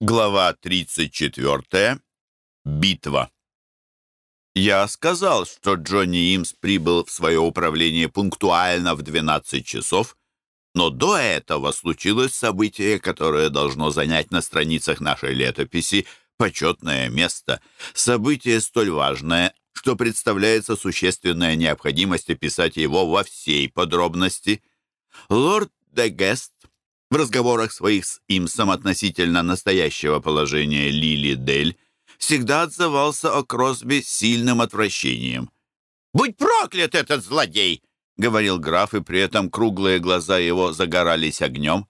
Глава 34. Битва. Я сказал, что Джонни Имс прибыл в свое управление пунктуально в 12 часов, но до этого случилось событие, которое должно занять на страницах нашей летописи почетное место. Событие столь важное, что представляется существенная необходимость описать его во всей подробности. Лорд де Гест в разговорах своих с Имсом относительно настоящего положения Лили Дель всегда отзывался о Кросби сильным отвращением. «Будь проклят этот злодей!» — говорил граф, и при этом круглые глаза его загорались огнем.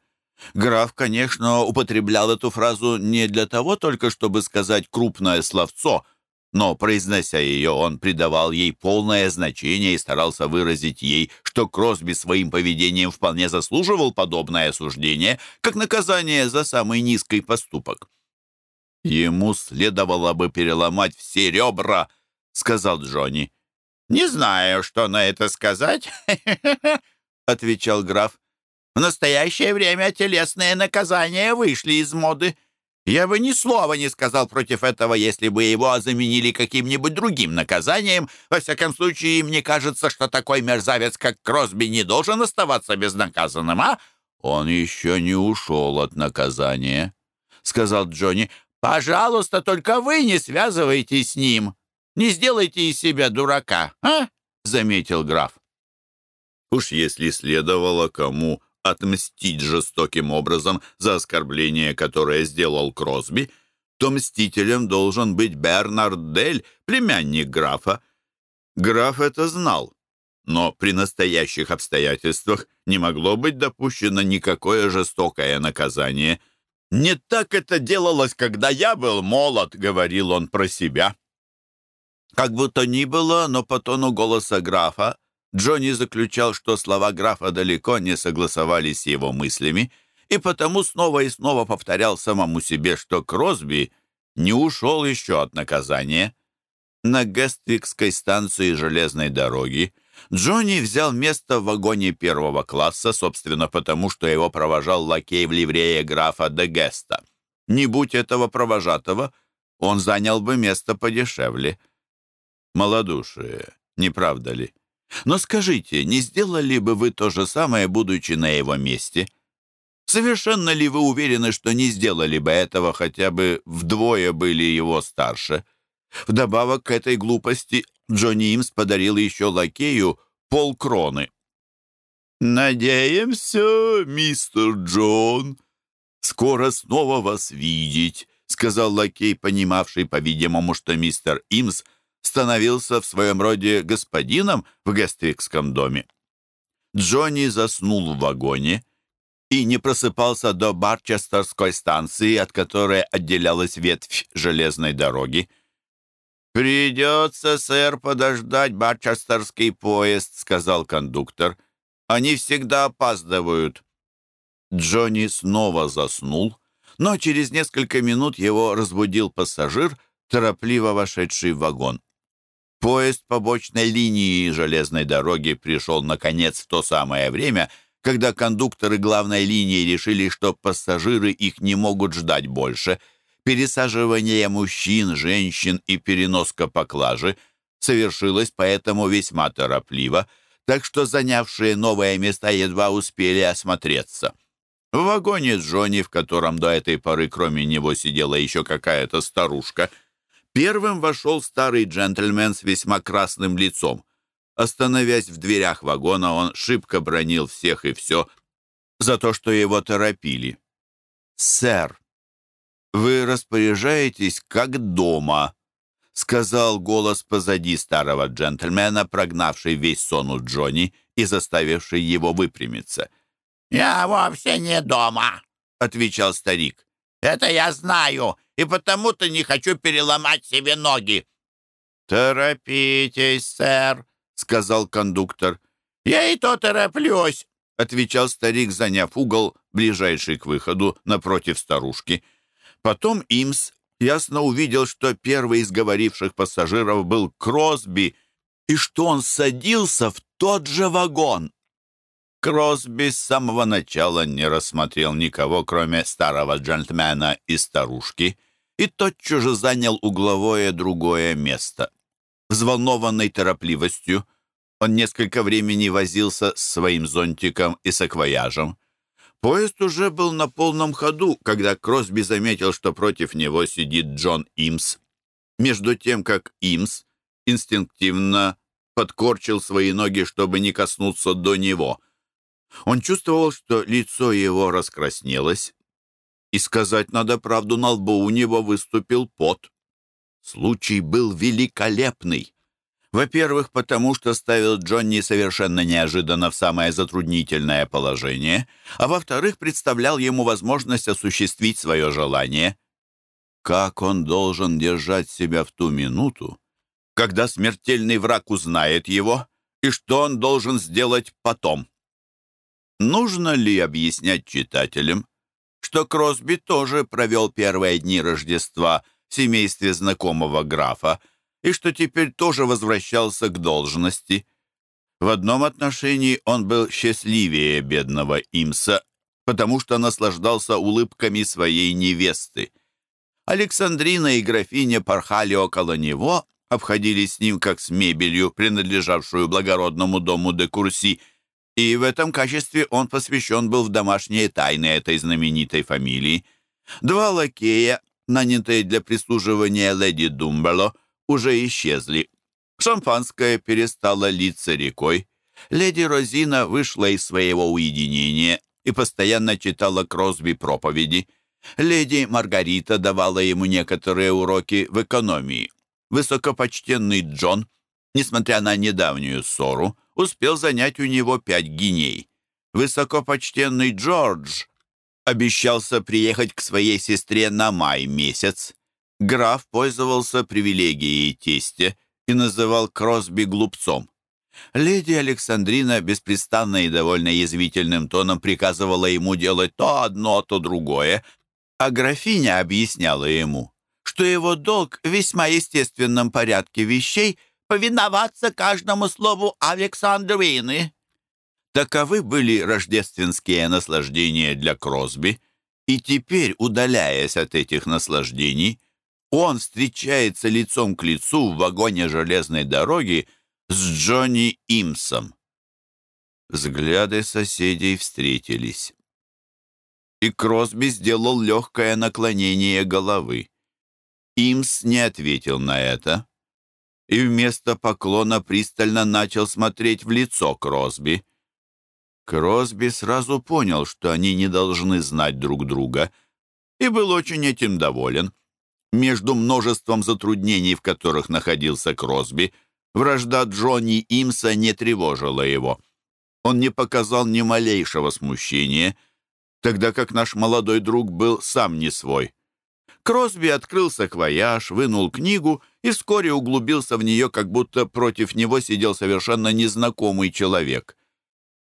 Граф, конечно, употреблял эту фразу не для того только, чтобы сказать крупное словцо — но, произнося ее, он придавал ей полное значение и старался выразить ей, что Кросби своим поведением вполне заслуживал подобное осуждение, как наказание за самый низкий поступок. «Ему следовало бы переломать все ребра», — сказал Джонни. «Не знаю, что на это сказать», — отвечал граф. «В настоящее время телесные наказания вышли из моды». Я бы ни слова не сказал против этого, если бы его заменили каким-нибудь другим наказанием. Во всяком случае, мне кажется, что такой мерзавец, как Кросби, не должен оставаться безнаказанным, а?» «Он еще не ушел от наказания», — сказал Джонни. «Пожалуйста, только вы не связывайтесь с ним. Не сделайте из себя дурака, а?» — заметил граф. «Уж если следовало кому отмстить жестоким образом за оскорбление, которое сделал Кросби, то мстителем должен быть Бернард Дель, племянник графа. Граф это знал, но при настоящих обстоятельствах не могло быть допущено никакое жестокое наказание. «Не так это делалось, когда я был молод», — говорил он про себя. Как бы то ни было, но по тону голоса графа Джонни заключал, что слова графа далеко не согласовались с его мыслями, и потому снова и снова повторял самому себе, что Кросби не ушел еще от наказания. На Гествикской станции железной дороги Джонни взял место в вагоне первого класса, собственно, потому что его провожал лакей в ливрее графа де Геста. Не будь этого провожатого, он занял бы место подешевле. Молодушие, не правда ли? Но скажите, не сделали бы вы то же самое, будучи на его месте? Совершенно ли вы уверены, что не сделали бы этого, хотя бы вдвое были его старше? Вдобавок к этой глупости Джонни Имс подарил еще лакею полкроны. «Надеемся, мистер Джон, скоро снова вас видеть», сказал лакей, понимавший, по-видимому, что мистер Имс — становился в своем роде господином в Гествикском доме. Джонни заснул в вагоне и не просыпался до Барчестерской станции, от которой отделялась ветвь железной дороги. «Придется, сэр, подождать Барчестерский поезд», — сказал кондуктор. «Они всегда опаздывают». Джонни снова заснул, но через несколько минут его разбудил пассажир, торопливо вошедший в вагон. Поезд побочной линии железной дороги пришел, наконец, в то самое время, когда кондукторы главной линии решили, что пассажиры их не могут ждать больше. Пересаживание мужчин, женщин и переноска поклажи совершилось поэтому весьма торопливо, так что занявшие новые места едва успели осмотреться. В вагоне Джонни, в котором до этой поры кроме него сидела еще какая-то старушка — Первым вошел старый джентльмен с весьма красным лицом. Остановясь в дверях вагона, он шибко бронил всех и все за то, что его торопили. «Сэр, вы распоряжаетесь как дома», — сказал голос позади старого джентльмена, прогнавший весь сон у Джонни и заставивший его выпрямиться. «Я вовсе не дома», — отвечал старик. «Это я знаю, и потому-то не хочу переломать себе ноги». «Торопитесь, сэр», — сказал кондуктор. «Я и то тороплюсь», — отвечал старик, заняв угол, ближайший к выходу, напротив старушки. Потом Имс ясно увидел, что первый из говоривших пассажиров был Кросби, и что он садился в тот же вагон. Кросби с самого начала не рассмотрел никого, кроме старого джентльмена и старушки, и тотчас же занял угловое другое место. Взволнованной торопливостью он несколько времени возился с своим зонтиком и саквояжем. Поезд уже был на полном ходу, когда Кросби заметил, что против него сидит Джон Имс. Между тем, как Имс инстинктивно подкорчил свои ноги, чтобы не коснуться до него — он чувствовал, что лицо его раскраснелось, и сказать надо правду, на лбу у него выступил пот. Случай был великолепный. Во-первых, потому что ставил Джонни совершенно неожиданно в самое затруднительное положение, а во-вторых, представлял ему возможность осуществить свое желание. Как он должен держать себя в ту минуту, когда смертельный враг узнает его, и что он должен сделать потом? Нужно ли объяснять читателям, что Кросби тоже провел первые дни Рождества в семействе знакомого графа и что теперь тоже возвращался к должности? В одном отношении он был счастливее бедного Имса, потому что наслаждался улыбками своей невесты. Александрина и графиня порхали около него, обходились с ним как с мебелью, принадлежавшую благородному дому де Курси, и в этом качестве он посвящен был в домашние тайны этой знаменитой фамилии. Два лакея, нанятые для прислуживания леди Думбело, уже исчезли. Шампанское перестало литься рекой. Леди Розина вышла из своего уединения и постоянно читала Кросби проповеди. Леди Маргарита давала ему некоторые уроки в экономии. Высокопочтенный Джон, несмотря на недавнюю ссору, успел занять у него пять гиней. Высокопочтенный Джордж обещался приехать к своей сестре на май месяц. Граф пользовался привилегией тестя и называл Кросби глупцом. Леди Александрина беспрестанно и довольно язвительным тоном приказывала ему делать то одно, то другое, а графиня объясняла ему, что его долг в весьма естественном порядке вещей повиноваться каждому слову Александрины». Таковы были рождественские наслаждения для Кросби, и теперь, удаляясь от этих наслаждений, он встречается лицом к лицу в вагоне железной дороги с Джонни Имсом. Взгляды соседей встретились. И Кросби сделал легкое наклонение головы. Имс не ответил на это и вместо поклона пристально начал смотреть в лицо Кросби. Кросби сразу понял, что они не должны знать друг друга, и был очень этим доволен. Между множеством затруднений, в которых находился Кросби, вражда Джонни Имса не тревожила его. Он не показал ни малейшего смущения, тогда как наш молодой друг был сам не свой. Кросби открыл саквояж, вынул книгу и вскоре углубился в нее, как будто против него сидел совершенно незнакомый человек.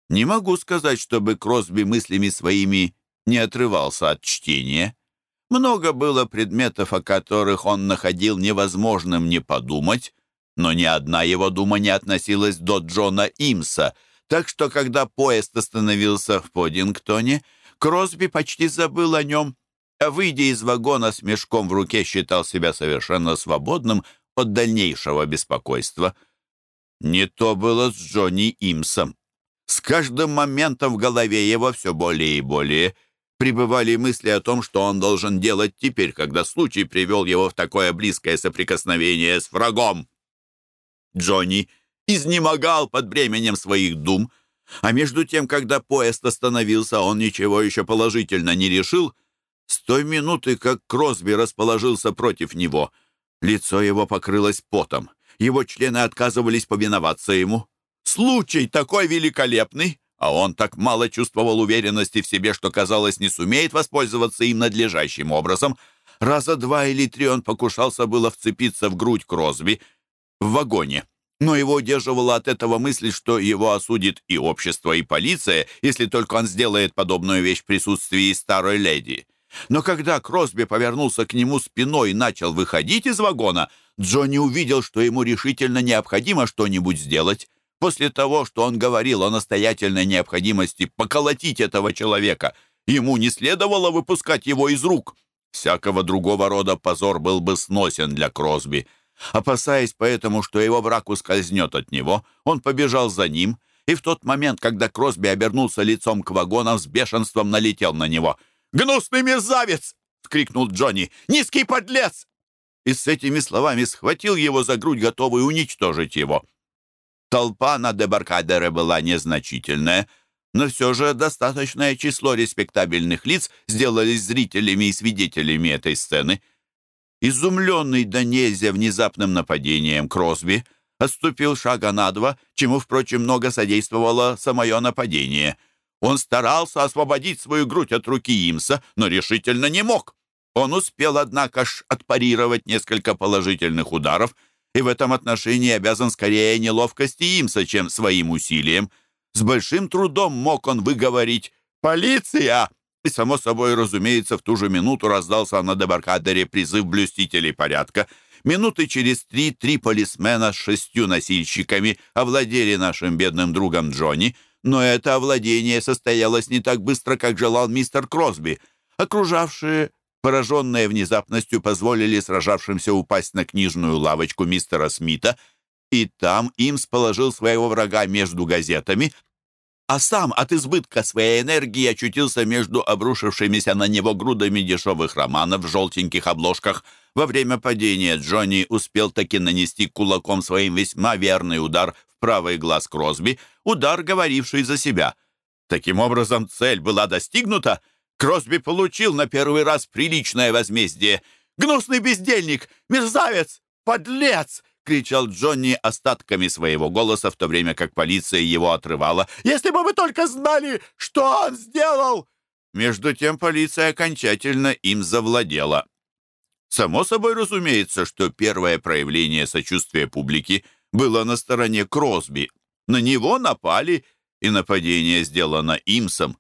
Не могу сказать, чтобы Кросби мыслями своими не отрывался от чтения. Много было предметов, о которых он находил невозможным не подумать, но ни одна его дума не относилась до Джона Имса, так что, когда поезд остановился в Подингтоне, Кросби почти забыл о нем выйдя из вагона с мешком в руке, считал себя совершенно свободным от дальнейшего беспокойства. Не то было с Джонни Имсом. С каждым моментом в голове его все более и более пребывали мысли о том, что он должен делать теперь, когда случай привел его в такое близкое соприкосновение с врагом. Джонни изнемогал под бременем своих дум, а между тем, когда поезд остановился, он ничего еще положительно не решил — с той минуты, как Кросби расположился против него, лицо его покрылось потом. Его члены отказывались повиноваться ему. Случай такой великолепный, а он так мало чувствовал уверенности в себе, что, казалось, не сумеет воспользоваться им надлежащим образом. Раза два или три он покушался было вцепиться в грудь Кросби в вагоне. Но его удерживала от этого мысль, что его осудит и общество, и полиция, если только он сделает подобную вещь в присутствии старой леди. Но когда Кросби повернулся к нему спиной и начал выходить из вагона, Джонни увидел, что ему решительно необходимо что-нибудь сделать. После того, что он говорил о настоятельной необходимости поколотить этого человека, ему не следовало выпускать его из рук. Всякого другого рода позор был бы сносен для Кросби. Опасаясь поэтому, что его враг ускользнет от него, он побежал за ним, и в тот момент, когда Кросби обернулся лицом к вагонам, с бешенством налетел на него. «Гнусный мерзавец!» — крикнул Джонни. «Низкий подлец!» И с этими словами схватил его за грудь, готовый уничтожить его. Толпа на дебаркадере была незначительная, но все же достаточное число респектабельных лиц сделались зрителями и свидетелями этой сцены. Изумленный до нельзя внезапным нападением Кросби отступил шага на два, чему, впрочем, много содействовало самое нападение. Он старался освободить свою грудь от руки Имса, но решительно не мог. Он успел, однако ж, отпарировать несколько положительных ударов — и в этом отношении обязан скорее неловкости Имса, чем своим усилием. С большим трудом мог он выговорить «Полиция!» И, само собой, разумеется, в ту же минуту раздался на дебаркадере призыв блюстителей порядка. Минуты через три три полисмена с шестью носильщиками овладели нашим бедным другом Джонни, но это овладение состоялось не так быстро, как желал мистер Кросби. Окружавшие пораженные внезапностью, позволили сражавшимся упасть на книжную лавочку мистера Смита, и там им положил своего врага между газетами, а сам от избытка своей энергии очутился между обрушившимися на него грудами дешевых романов в желтеньких обложках. Во время падения Джонни успел таки нанести кулаком своим весьма верный удар в правый глаз Кросби, удар, говоривший за себя. Таким образом, цель была достигнута — Кросби получил на первый раз приличное возмездие. «Гнусный бездельник! Мерзавец! Подлец!» — кричал Джонни остатками своего голоса, в то время как полиция его отрывала. «Если бы вы только знали, что он сделал!» Между тем полиция окончательно им завладела. Само собой разумеется, что первое проявление сочувствия публики было на стороне Кросби. На него напали, и нападение сделано Имсом.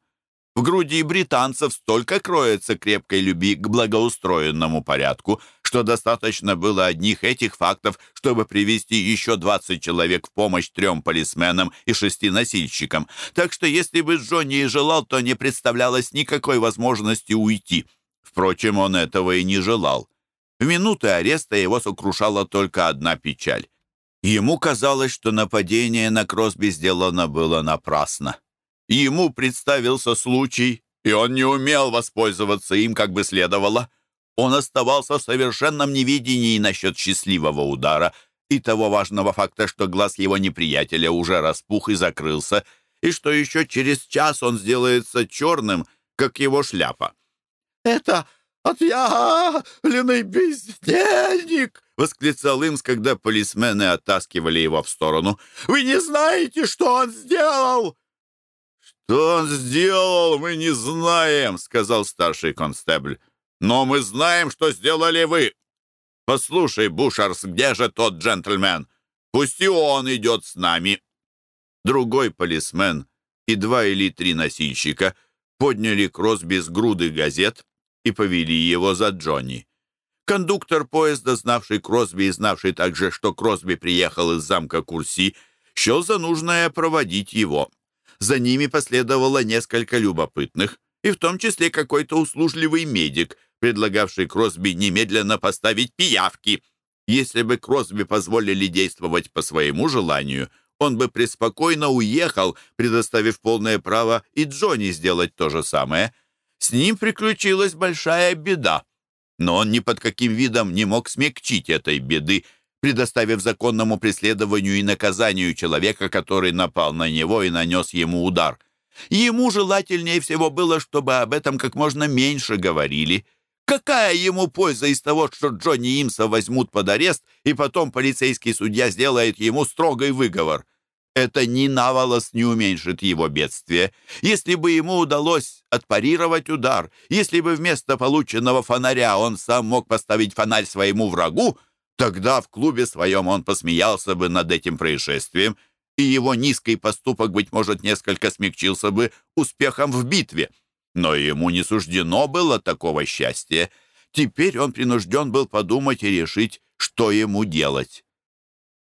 В груди британцев столько кроется крепкой любви к благоустроенному порядку, что достаточно было одних этих фактов, чтобы привести еще 20 человек в помощь трем полисменам и шести носильщикам. Так что если бы Джонни и желал, то не представлялось никакой возможности уйти. Впрочем, он этого и не желал. В минуты ареста его сокрушала только одна печаль. Ему казалось, что нападение на Кросби сделано было напрасно. Ему представился случай, и он не умел воспользоваться им, как бы следовало. Он оставался в совершенном невидении насчет счастливого удара и того важного факта, что глаз его неприятеля уже распух и закрылся, и что еще через час он сделается черным, как его шляпа. «Это отъявленный бездельник!» — восклицал Имс, когда полисмены оттаскивали его в сторону. «Вы не знаете, что он сделал!» «Что он сделал, мы не знаем», — сказал старший констебль. «Но мы знаем, что сделали вы. Послушай, Бушарс, где же тот джентльмен? Пусть и он идет с нами». Другой полисмен и два или три носильщика подняли Кросби с груды газет и повели его за Джонни. Кондуктор поезда, знавший Кросби и знавший также, что Кросби приехал из замка Курси, счел за нужное проводить его. За ними последовало несколько любопытных, и в том числе какой-то услужливый медик, предлагавший Кросби немедленно поставить пиявки. Если бы Кросби позволили действовать по своему желанию, он бы преспокойно уехал, предоставив полное право и Джонни сделать то же самое. С ним приключилась большая беда, но он ни под каким видом не мог смягчить этой беды, предоставив законному преследованию и наказанию человека, который напал на него и нанес ему удар. Ему желательнее всего было, чтобы об этом как можно меньше говорили. Какая ему польза из того, что Джонни Имса возьмут под арест, и потом полицейский судья сделает ему строгий выговор? Это ни на волос не уменьшит его бедствие. Если бы ему удалось отпарировать удар, если бы вместо полученного фонаря он сам мог поставить фонарь своему врагу, Тогда в клубе своем он посмеялся бы над этим происшествием, и его низкий поступок, быть может, несколько смягчился бы успехом в битве. Но ему не суждено было такого счастья. Теперь он принужден был подумать и решить, что ему делать.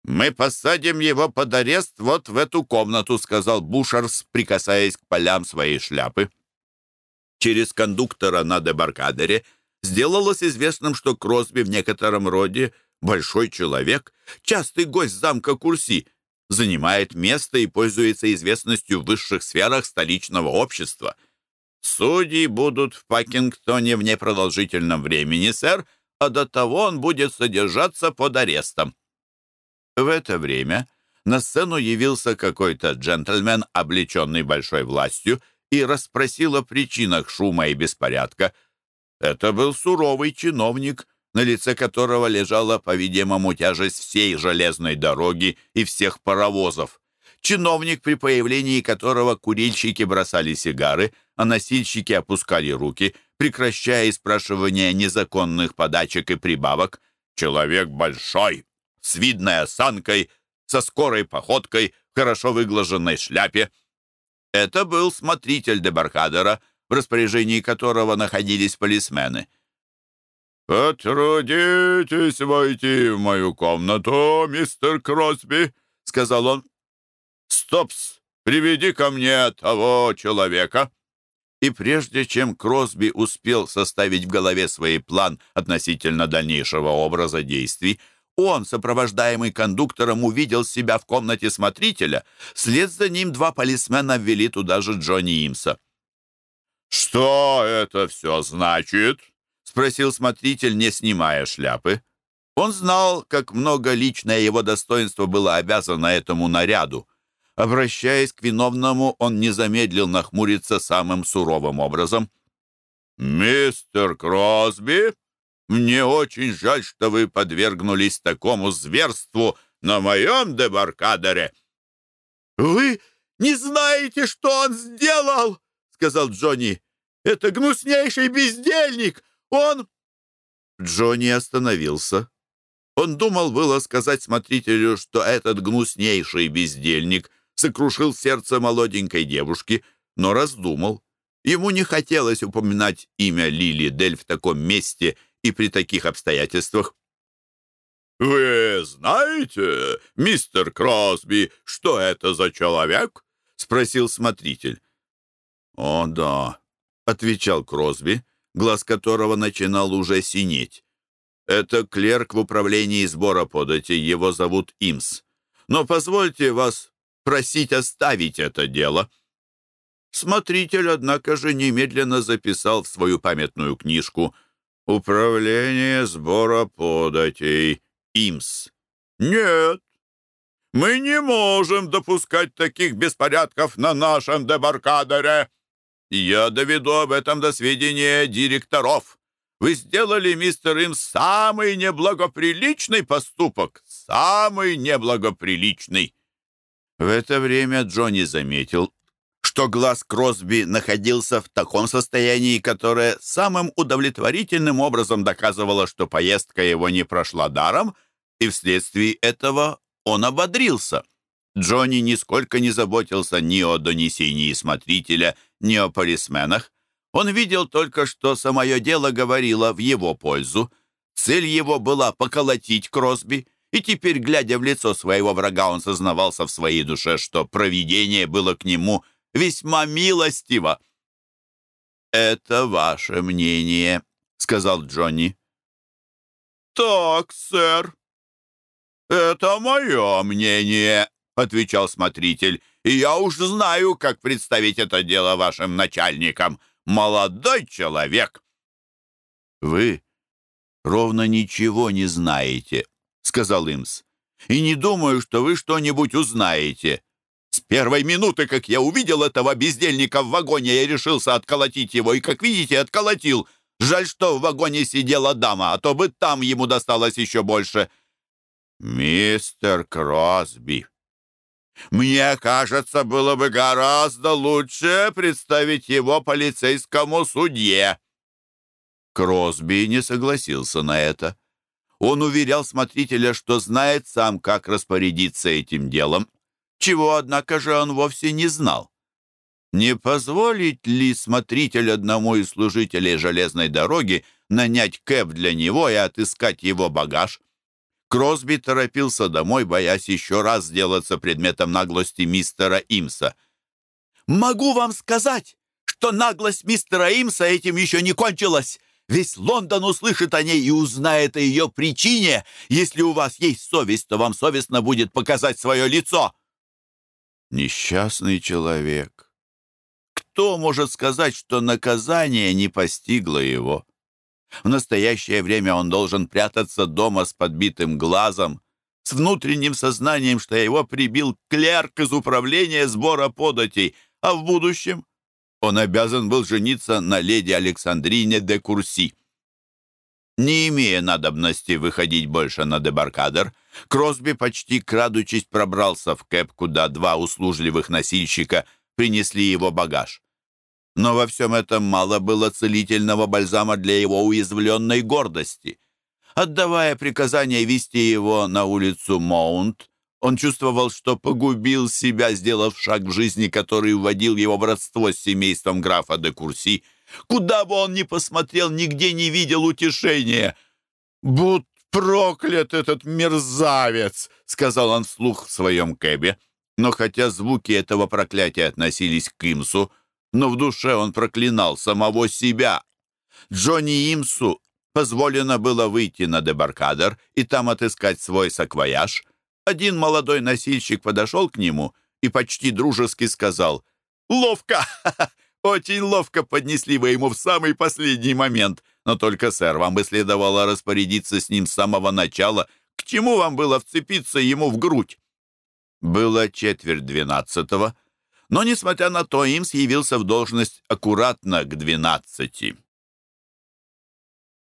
«Мы посадим его под арест вот в эту комнату», сказал Бушарс, прикасаясь к полям своей шляпы. Через кондуктора на дебаркадере сделалось известным, что Кросби в некотором роде большой человек, частый гость замка Курси, занимает место и пользуется известностью в высших сферах столичного общества. Судьи будут в Пакингтоне в непродолжительном времени, сэр, а до того он будет содержаться под арестом. В это время на сцену явился какой-то джентльмен, облеченный большой властью, и расспросил о причинах шума и беспорядка. Это был суровый чиновник, на лице которого лежала, по-видимому, тяжесть всей железной дороги и всех паровозов. Чиновник, при появлении которого курильщики бросали сигары, а носильщики опускали руки, прекращая спрашивание незаконных подачек и прибавок. Человек большой, с видной осанкой, со скорой походкой, хорошо выглаженной шляпе. Это был смотритель дебаркадера, в распоряжении которого находились полисмены. «Потрудитесь войти в мою комнату, мистер Кросби», — сказал он. «Стопс, приведи ко мне того человека». И прежде чем Кросби успел составить в голове свой план относительно дальнейшего образа действий, он, сопровождаемый кондуктором, увидел себя в комнате смотрителя. Вслед за ним два полисмена ввели туда же Джонни Имса. «Что это все значит?» — спросил смотритель, не снимая шляпы. Он знал, как много личное его достоинство было обязано этому наряду. Обращаясь к виновному, он не замедлил нахмуриться самым суровым образом. «Мистер Кросби, мне очень жаль, что вы подвергнулись такому зверству на моем дебаркадере». «Вы не знаете, что он сделал!» — сказал Джонни. «Это гнуснейший бездельник! Он...» Джонни остановился. Он думал было сказать смотрителю, что этот гнуснейший бездельник сокрушил сердце молоденькой девушки, но раздумал. Ему не хотелось упоминать имя Лили Дель в таком месте — и при таких обстоятельствах. «Вы знаете, мистер Кросби, что это за человек?» — спросил смотритель. «О, да», — отвечал Кросби, глаз которого начинал уже синеть. «Это клерк в управлении сбора подати, его зовут Имс. Но позвольте вас просить оставить это дело». Смотритель, однако же, немедленно записал в свою памятную книжку — Управление сбора податей. ИМС. Нет, мы не можем допускать таких беспорядков на нашем дебаркадере. Я доведу об этом до сведения директоров. Вы сделали, мистер Им, самый неблагоприличный поступок. Самый неблагоприличный. В это время Джонни заметил, что глаз Кросби находился в таком состоянии, которое самым удовлетворительным образом доказывало, что поездка его не прошла даром, и вследствие этого он ободрился. Джонни нисколько не заботился ни о донесении смотрителя, ни о полисменах. Он видел только, что самое дело говорило в его пользу. Цель его была поколотить Кросби, и теперь, глядя в лицо своего врага, он сознавался в своей душе, что провидение было к нему – весьма милостиво». «Это ваше мнение», — сказал Джонни. «Так, сэр, это мое мнение», — отвечал смотритель. «И я уж знаю, как представить это дело вашим начальникам. Молодой человек». «Вы ровно ничего не знаете», — сказал Имс. «И не думаю, что вы что-нибудь узнаете. Первой минуты, как я увидел этого бездельника в вагоне, я решился отколотить его, и, как видите, отколотил. Жаль, что в вагоне сидела дама, а то бы там ему досталось еще больше. Мистер Кросби, мне кажется, было бы гораздо лучше представить его полицейскому судье. Кросби не согласился на это. Он уверял смотрителя, что знает сам, как распорядиться этим делом чего, однако же, он вовсе не знал. Не позволить ли смотритель одному из служителей железной дороги нанять кэб для него и отыскать его багаж? Кросби торопился домой, боясь еще раз сделаться предметом наглости мистера Имса. «Могу вам сказать, что наглость мистера Имса этим еще не кончилась. Весь Лондон услышит о ней и узнает о ее причине. Если у вас есть совесть, то вам совестно будет показать свое лицо». Несчастный человек. Кто может сказать, что наказание не постигло его? В настоящее время он должен прятаться дома с подбитым глазом, с внутренним сознанием, что его прибил клерк из управления сбора податей, а в будущем он обязан был жениться на леди Александрине де Курси. Не имея надобности выходить больше на дебаркадер, Кросби почти крадучись пробрался в кэп, куда два услужливых носильщика принесли его багаж. Но во всем этом мало было целительного бальзама для его уязвленной гордости. Отдавая приказание вести его на улицу Моунт, он чувствовал, что погубил себя, сделав шаг в жизни, который вводил его в родство с семейством графа де Курси. Куда бы он ни посмотрел, нигде не видел утешения. «Будь проклят этот мерзавец!» — сказал он вслух в своем кэбе. Но хотя звуки этого проклятия относились к Имсу, но в душе он проклинал самого себя. Джонни Имсу позволено было выйти на дебаркадер и там отыскать свой саквояж. Один молодой носильщик подошел к нему и почти дружески сказал «Ловко! Очень ловко поднесли вы ему в самый последний момент. Но только, сэр, вам бы следовало распорядиться с ним с самого начала. К чему вам было вцепиться ему в грудь?» Было четверть двенадцатого, но, несмотря на то, им явился в должность аккуратно к двенадцати.